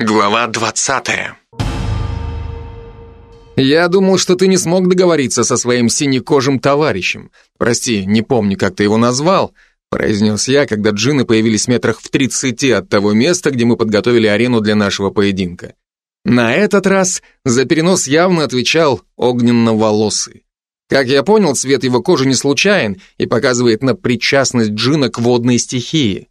Глава двадцатая. Я думал, что ты не смог договориться со своим синекожим товарищем. Прости, не помню, как ты его назвал, произнес я, когда джины появились метрах в тридцати от того места, где мы подготовили арену для нашего поединка. На этот раз за перенос явно отвечал огненно-волосый. Как я понял, цвет его кожи не случайен и показывает на причастность джина к водной стихии.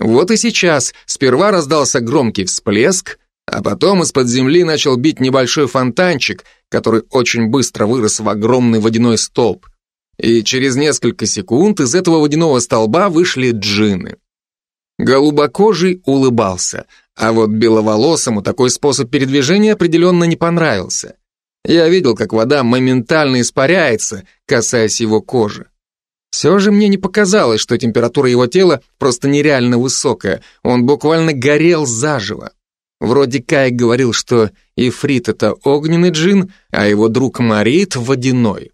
Вот и сейчас сперва раздался громкий всплеск, а потом из-под земли начал бить небольшой фонтанчик, который очень быстро вырос в огромный водяной столб. И через несколько секунд из этого водяного столба вышли джины. Голубокожий улыбался, а вот беловолосому такой способ передвижения определенно не понравился. Я видел, как вода моментально испаряется, касаясь его кожи. Все же мне не показалось, что температура его тела просто нереально высокая. Он буквально горел заживо. Вроде Кай говорил, что Ифрит — это огненный джин, а его друг Марит — водяной.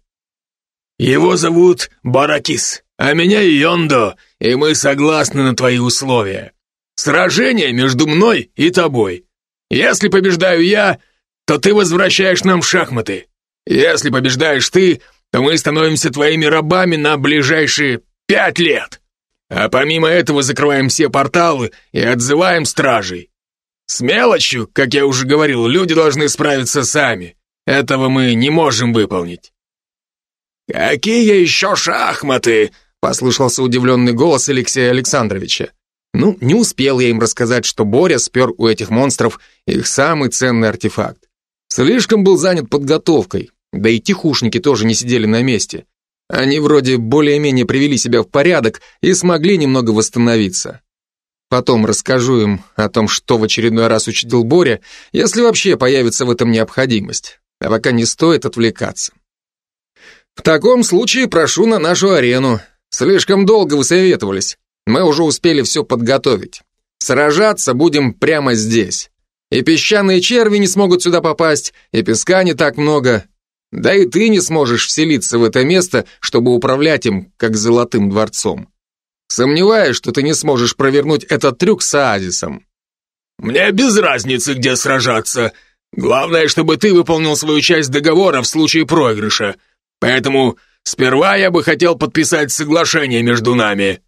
«Его зовут Баракис, а меня Йондо, и мы согласны на твои условия. Сражение между мной и тобой. Если побеждаю я, то ты возвращаешь нам шахматы. Если побеждаешь ты, то мы становимся твоими рабами на ближайшие пять лет. А помимо этого закрываем все порталы и отзываем стражей. С мелочью, как я уже говорил, люди должны справиться сами. Этого мы не можем выполнить. «Какие еще шахматы?» — послышался удивленный голос Алексея Александровича. Ну, не успел я им рассказать, что Боря спер у этих монстров их самый ценный артефакт. Слишком был занят подготовкой, да и тихушники тоже не сидели на месте. Они вроде более-менее привели себя в порядок и смогли немного восстановиться. Потом расскажу им о том, что в очередной раз учудил Боря, если вообще появится в этом необходимость. А пока не стоит отвлекаться. В таком случае прошу на нашу арену. Слишком долго вы советовались. Мы уже успели все подготовить. Сражаться будем прямо здесь. И песчаные черви не смогут сюда попасть, и песка не так много. Да и ты не сможешь вселиться в это место, чтобы управлять им, как золотым дворцом. Сомневаюсь, что ты не сможешь провернуть этот трюк с оазисом. Мне без разницы, где сражаться. Главное, чтобы ты выполнил свою часть договора в случае проигрыша. Поэтому сперва я бы хотел подписать соглашение между нами.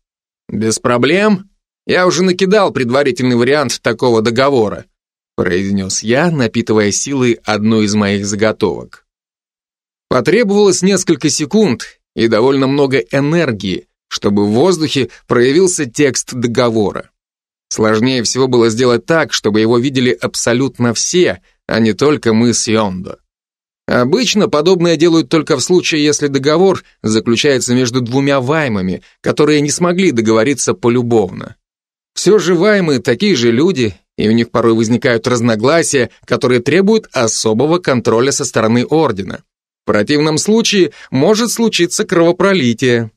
Без проблем. Я уже накидал предварительный вариант такого договора, произнес я, напитывая силой одну из моих заготовок. Потребовалось несколько секунд и довольно много энергии, чтобы в воздухе проявился текст договора. Сложнее всего было сделать так, чтобы его видели абсолютно все, а не только мы с Йондо. Обычно подобное делают только в случае, если договор заключается между двумя ваймами, которые не смогли договориться полюбовно. Все же ваймы такие же люди, и у них порой возникают разногласия, которые требуют особого контроля со стороны Ордена. Противном случае может случиться кровопролитие.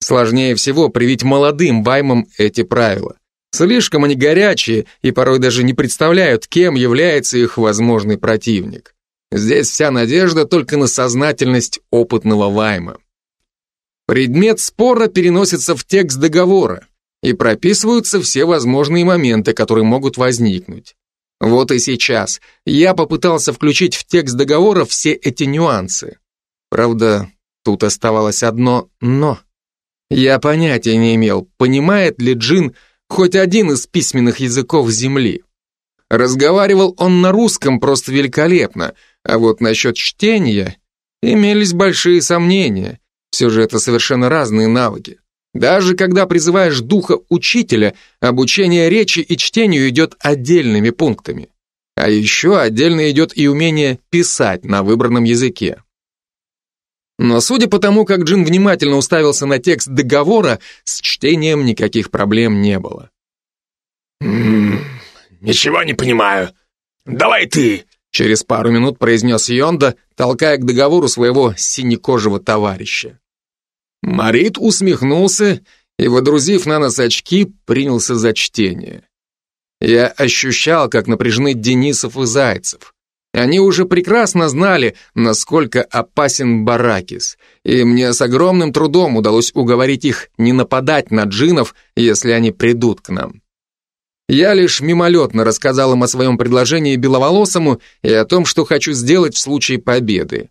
Сложнее всего привить молодым ваймам эти правила. Слишком они горячие и порой даже не представляют, кем является их возможный противник. Здесь вся надежда только на сознательность опытного вайма. Предмет спора переносится в текст договора и прописываются все возможные моменты, которые могут возникнуть. Вот и сейчас я попытался включить в текст договора все эти нюансы. Правда, тут оставалось одно «но». Я понятия не имел, понимает ли Джин хоть один из письменных языков Земли. Разговаривал он на русском просто великолепно, а вот насчет чтения имелись большие сомнения. Все же это совершенно разные навыки. Даже когда призываешь духа учителя, обучение речи и чтению идет отдельными пунктами. А еще отдельно идет и умение писать на выбранном языке. Но судя по тому, как Джин внимательно уставился на текст договора, с чтением никаких проблем не было. «М -м, «Ничего не понимаю. Давай ты!» Через пару минут произнес Йонда, толкая к договору своего синекожего товарища. Марит усмехнулся и, водрузив на нос очки, принялся за чтение. Я ощущал, как напряжены Денисов и Зайцев. Они уже прекрасно знали, насколько опасен Баракис, и мне с огромным трудом удалось уговорить их не нападать на джинов, если они придут к нам. Я лишь мимолетно рассказал им о своем предложении Беловолосому и о том, что хочу сделать в случае победы.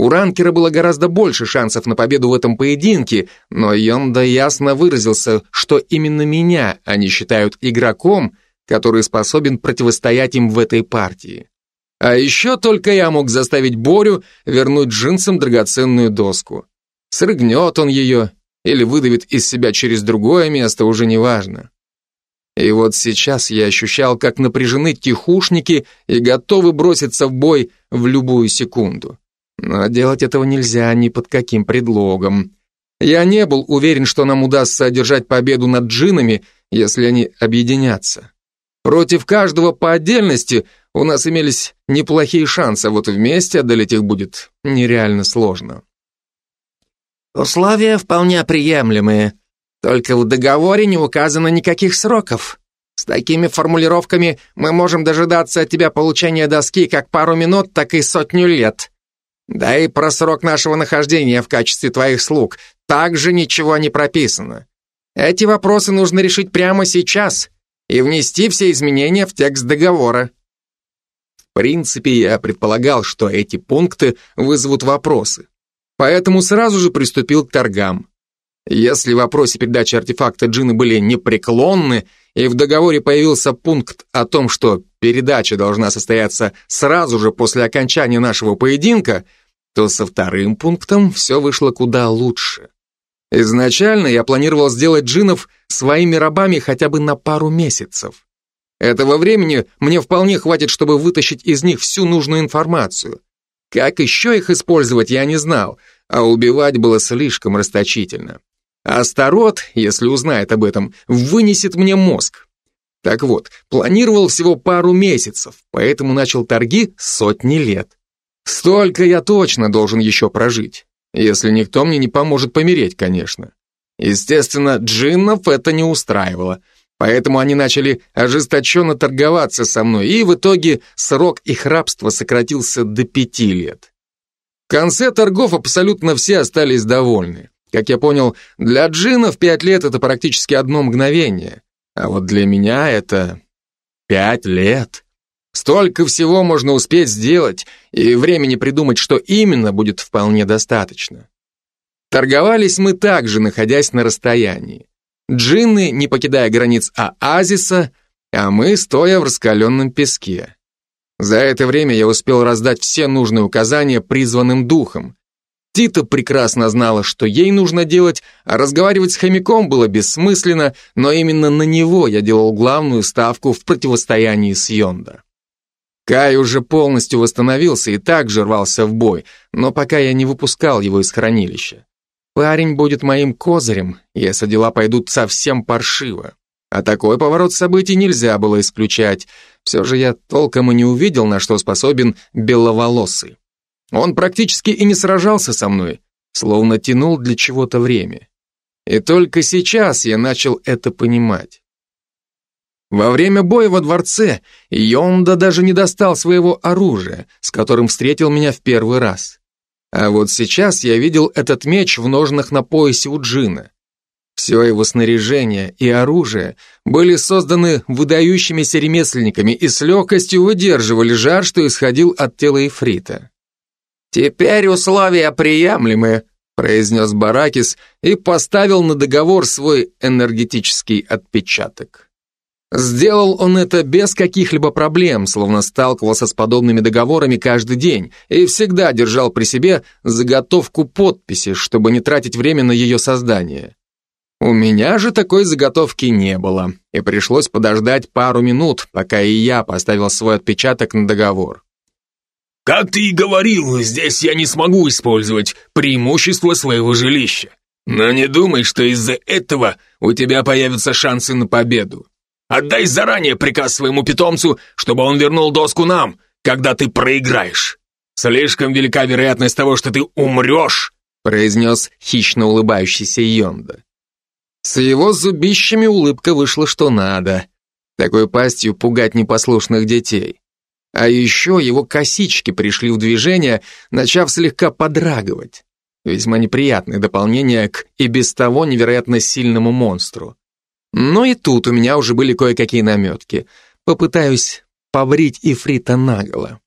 У ранкера было гораздо больше шансов на победу в этом поединке, но Йонда ясно выразился, что именно меня они считают игроком, который способен противостоять им в этой партии. А еще только я мог заставить Борю вернуть джинсам драгоценную доску. Срыгнет он ее или выдавит из себя через другое место, уже не важно. И вот сейчас я ощущал, как напряжены тихушники и готовы броситься в бой в любую секунду. Но делать этого нельзя ни под каким предлогом. Я не был уверен, что нам удастся одержать победу над джинами, если они объединятся. Против каждого по отдельности у нас имелись неплохие шансы, а вот вместе одолеть их будет нереально сложно. Условия вполне приемлемые, только в договоре не указано никаких сроков. С такими формулировками мы можем дожидаться от тебя получения доски как пару минут, так и сотню лет. Да и про срок нашего нахождения в качестве твоих слуг также ничего не прописано. Эти вопросы нужно решить прямо сейчас и внести все изменения в текст договора. В принципе, я предполагал, что эти пункты вызовут вопросы. Поэтому сразу же приступил к торгам. Если в вопросе передачи артефакта джины были непреклонны, и в договоре появился пункт о том, что передача должна состояться сразу же после окончания нашего поединка, то со вторым пунктом все вышло куда лучше. Изначально я планировал сделать джинов своими рабами хотя бы на пару месяцев. Этого времени мне вполне хватит, чтобы вытащить из них всю нужную информацию. Как еще их использовать, я не знал, а убивать было слишком расточительно. Астарот, если узнает об этом, вынесет мне мозг. Так вот, планировал всего пару месяцев, поэтому начал торги сотни лет. Столько я точно должен еще прожить. Если никто мне не поможет помереть, конечно. Естественно, джиннов это не устраивало, поэтому они начали ожесточенно торговаться со мной, и в итоге срок их рабства сократился до пяти лет. В конце торгов абсолютно все остались довольны. Как я понял, для джиннов пять лет это практически одно мгновение, а вот для меня это пять лет. Столько всего можно успеть сделать, и времени придумать, что именно, будет вполне достаточно. Торговались мы также, находясь на расстоянии. Джинны, не покидая границ оазиса, а мы, стоя в раскаленном песке. За это время я успел раздать все нужные указания призванным духам. Тита прекрасно знала, что ей нужно делать, а разговаривать с хомяком было бессмысленно, но именно на него я делал главную ставку в противостоянии с Йонда. Кай уже полностью восстановился и также рвался в бой, но пока я не выпускал его из хранилища. Парень будет моим козырем, если дела пойдут совсем паршиво. А такой поворот событий нельзя было исключать. Все же я толком и не увидел, на что способен беловолосый. Он практически и не сражался со мной, словно тянул для чего-то время. И только сейчас я начал это понимать. Во время боя во дворце Йонда даже не достал своего оружия, с которым встретил меня в первый раз. А вот сейчас я видел этот меч в ножнах на поясе у Джина. Все его снаряжение и оружие были созданы выдающимися ремесленниками и с легкостью выдерживали жар, что исходил от тела Ифрита. «Теперь условия приемлемы», произнес Баракис и поставил на договор свой энергетический отпечаток. Сделал он это без каких-либо проблем, словно сталкивался с подобными договорами каждый день и всегда держал при себе заготовку подписи, чтобы не тратить время на ее создание. У меня же такой заготовки не было, и пришлось подождать пару минут, пока и я поставил свой отпечаток на договор. «Как ты и говорил, здесь я не смогу использовать преимущество своего жилища. Но не думай, что из-за этого у тебя появятся шансы на победу. Отдай заранее приказ своему питомцу, чтобы он вернул доску нам, когда ты проиграешь. Слишком велика вероятность того, что ты умрешь, произнес хищно улыбающийся Йонда. С его зубищами улыбка вышла что надо. Такой пастью пугать непослушных детей. А еще его косички пришли в движение, начав слегка подрагивать. Весьма неприятное дополнение к и без того невероятно сильному монстру. Но и тут у меня уже были кое-какие наметки. Попытаюсь побрить Ифрита наголо.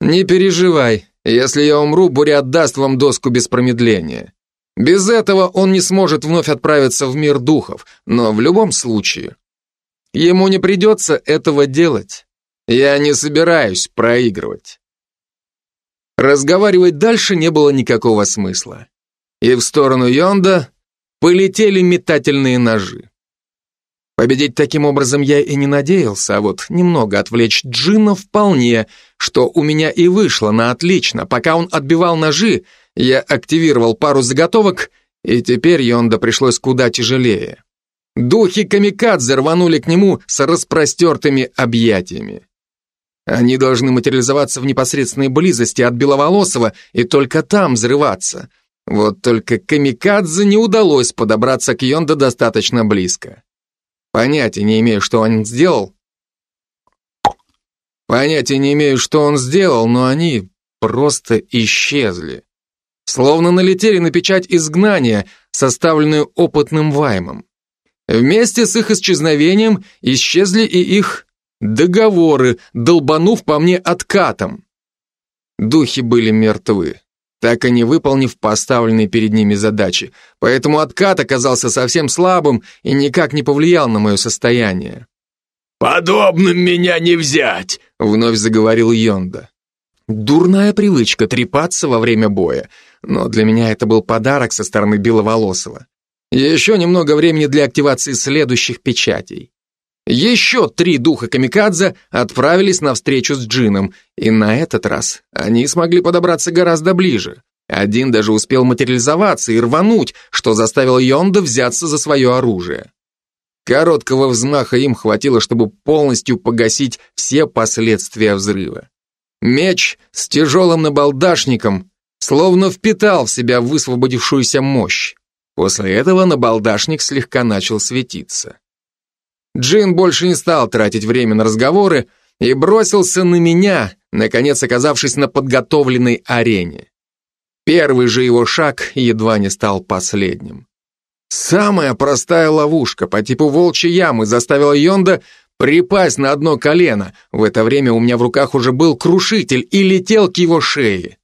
Не переживай, если я умру, Буря отдаст вам доску без промедления. Без этого он не сможет вновь отправиться в мир духов, но в любом случае ему не придется этого делать. Я не собираюсь проигрывать. Разговаривать дальше не было никакого смысла. И в сторону Йонда полетели метательные ножи. Победить таким образом я и не надеялся, а вот немного отвлечь Джина вполне, что у меня и вышло на отлично. Пока он отбивал ножи, я активировал пару заготовок, и теперь Йонда пришлось куда тяжелее. Духи камикадзе рванули к нему с распростертыми объятиями. Они должны материализоваться в непосредственной близости от Беловолосого и только там взрываться. Вот только камикадзе не удалось подобраться к Йонда достаточно близко. Понятия не имею, что он сделал. Понятия не имею, что он сделал, но они просто исчезли. Словно налетели на печать изгнания, составленную опытным Ваймом. Вместе с их исчезновением исчезли и их договоры, долбанув по мне откатом. Духи были мертвы так и не выполнив поставленные перед ними задачи, поэтому откат оказался совсем слабым и никак не повлиял на мое состояние. «Подобным меня не взять!» — вновь заговорил Йонда. Дурная привычка трепаться во время боя, но для меня это был подарок со стороны Беловолосого. Еще немного времени для активации следующих печатей. Еще три духа Камикадзе отправились на встречу с Джином, и на этот раз они смогли подобраться гораздо ближе. Один даже успел материализоваться и рвануть, что заставило Йонда взяться за свое оружие. Короткого взмаха им хватило, чтобы полностью погасить все последствия взрыва. Меч с тяжелым набалдашником словно впитал в себя высвободившуюся мощь. После этого набалдашник слегка начал светиться. Джин больше не стал тратить время на разговоры и бросился на меня, наконец оказавшись на подготовленной арене. Первый же его шаг едва не стал последним. Самая простая ловушка по типу волчьей ямы заставила Йонда припасть на одно колено. В это время у меня в руках уже был крушитель и летел к его шее.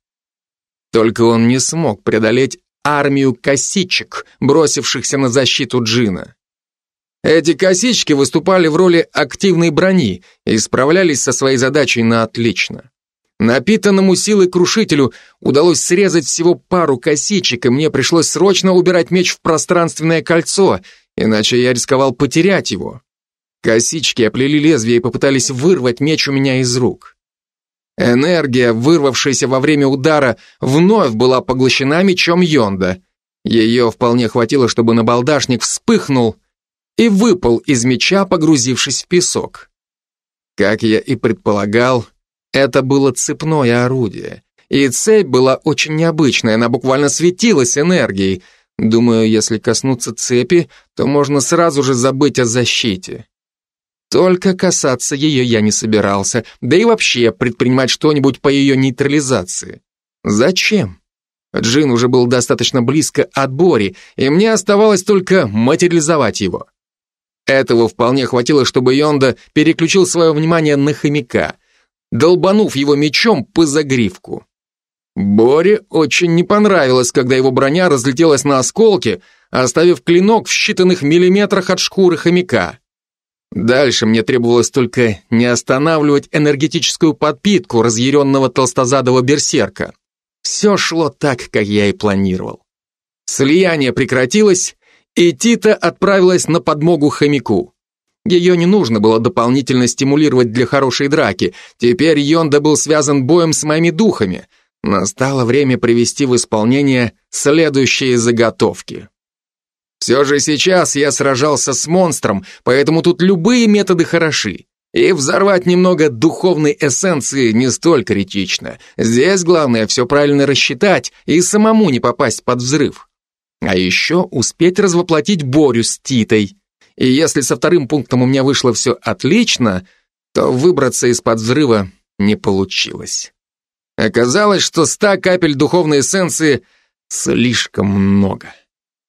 Только он не смог преодолеть армию косичек, бросившихся на защиту Джина. Эти косички выступали в роли активной брони и справлялись со своей задачей на отлично. Напитанному силой крушителю удалось срезать всего пару косичек, и мне пришлось срочно убирать меч в пространственное кольцо, иначе я рисковал потерять его. Косички оплели лезвие и попытались вырвать меч у меня из рук. Энергия, вырвавшаяся во время удара, вновь была поглощена мечом Йонда. Ее вполне хватило, чтобы набалдашник вспыхнул — и выпал из меча, погрузившись в песок. Как я и предполагал, это было цепное орудие. И цепь была очень необычная, она буквально светилась энергией. Думаю, если коснуться цепи, то можно сразу же забыть о защите. Только касаться ее я не собирался, да и вообще предпринимать что-нибудь по ее нейтрализации. Зачем? Джин уже был достаточно близко от Бори, и мне оставалось только материализовать его. Этого вполне хватило, чтобы Йонда переключил свое внимание на хомяка, долбанув его мечом по загривку. Боре очень не понравилось, когда его броня разлетелась на осколки, оставив клинок в считанных миллиметрах от шкуры хомяка. Дальше мне требовалось только не останавливать энергетическую подпитку разъяренного толстозадого берсерка. Все шло так, как я и планировал. Слияние прекратилось, и Тита отправилась на подмогу хомяку. Ее не нужно было дополнительно стимулировать для хорошей драки. Теперь Йонда был связан боем с моими духами. Настало время привести в исполнение следующие заготовки. Все же сейчас я сражался с монстром, поэтому тут любые методы хороши. И взорвать немного духовной эссенции не столь критично. Здесь главное все правильно рассчитать и самому не попасть под взрыв. А еще успеть развоплотить Борю с Титой. И если со вторым пунктом у меня вышло все отлично, то выбраться из-под взрыва не получилось. Оказалось, что ста капель духовной эссенции слишком много.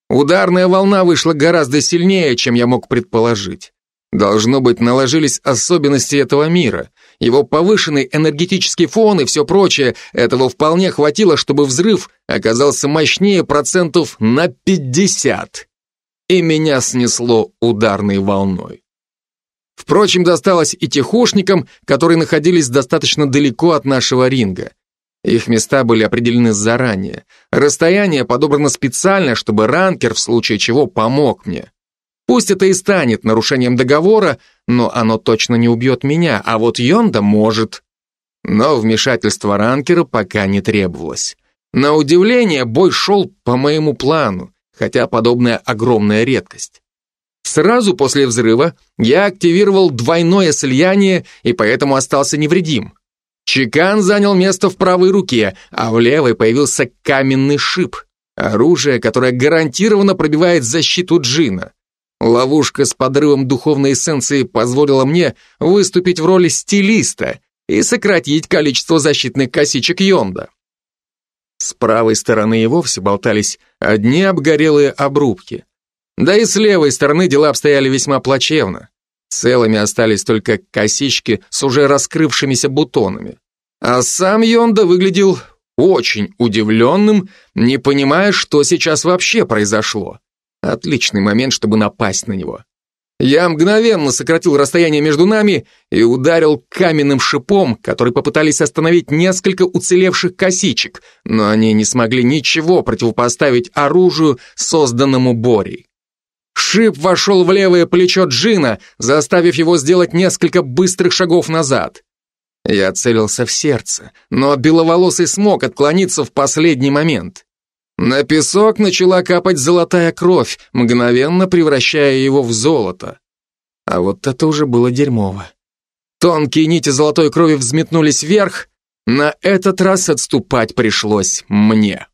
Ударная волна вышла гораздо сильнее, чем я мог предположить. Должно быть, наложились особенности этого мира. Его повышенный энергетический фон и все прочее, этого вполне хватило, чтобы взрыв оказался мощнее процентов на 50. И меня снесло ударной волной. Впрочем, досталось и техушникам, которые находились достаточно далеко от нашего ринга. Их места были определены заранее. Расстояние подобрано специально, чтобы ранкер в случае чего помог мне. Пусть это и станет нарушением договора, но оно точно не убьет меня, а вот Йонда может. Но вмешательство ранкера пока не требовалось. На удивление, бой шел по моему плану, хотя подобная огромная редкость. Сразу после взрыва я активировал двойное слияние и поэтому остался невредим. Чекан занял место в правой руке, а в левой появился каменный шип, оружие, которое гарантированно пробивает защиту джина. Ловушка с подрывом духовной эссенции позволила мне выступить в роли стилиста и сократить количество защитных косичек Йонда. С правой стороны и вовсе болтались одни обгорелые обрубки. Да и с левой стороны дела обстояли весьма плачевно. Целыми остались только косички с уже раскрывшимися бутонами. А сам Йонда выглядел очень удивленным, не понимая, что сейчас вообще произошло. Отличный момент, чтобы напасть на него. Я мгновенно сократил расстояние между нами и ударил каменным шипом, который попытались остановить несколько уцелевших косичек, но они не смогли ничего противопоставить оружию, созданному Борей. Шип вошел в левое плечо Джина, заставив его сделать несколько быстрых шагов назад. Я целился в сердце, но беловолосый смог отклониться в последний момент. На песок начала капать золотая кровь, мгновенно превращая его в золото. А вот это уже было дерьмово. Тонкие нити золотой крови взметнулись вверх, на этот раз отступать пришлось мне.